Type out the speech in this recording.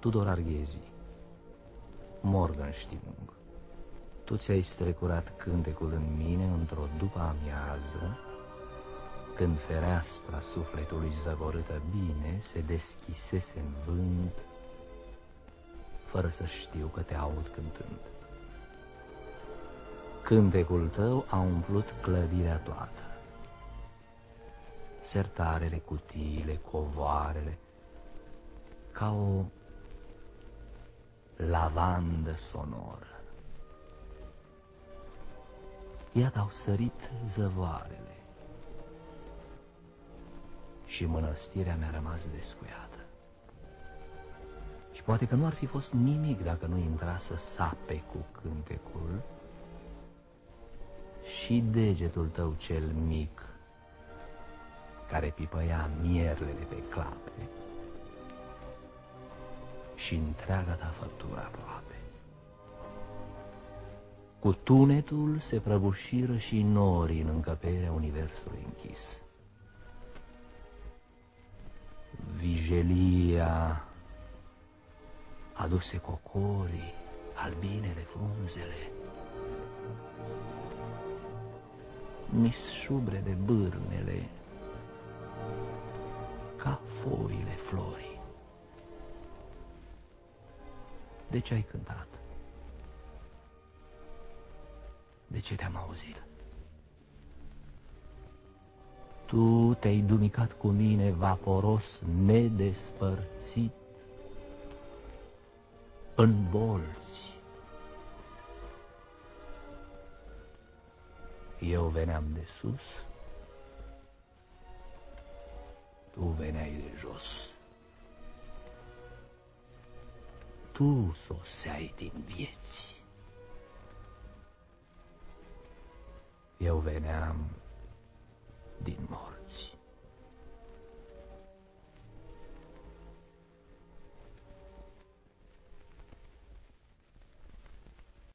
Tudor Arghezi. Morgenstimmung Tu ți-ai strecurat cântecul în mine într-o după amiază Când fereastra sufletului zăvorâtă bine Se deschisese în vânt Fără să știu că te aud cântând. Cântecul tău a umplut clădirea toată. Sertarele, cutiile, covoarele Ca o lavandă sonoră. Iată au sărit zăvoarele și mănăstirea mi-a rămas descuiată. Și poate că nu ar fi fost nimic dacă nu intra să sape cu cântecul și degetul tău cel mic care pipăia mierlele pe clape și întreaga ta făptură aproape. Cu tunetul se prăbușiră și norii în încăperea universului închis. Vijelia aduse cocorii, albinele, frunzele, misșubre de bârnele, De ce ai cântat? De ce te-am auzit? Tu te-ai dumicat cu mine vaporos nedespărțit în bolți. Eu veneam de sus, tu veneai de jos. Tu soseai din vieți. Eu veneam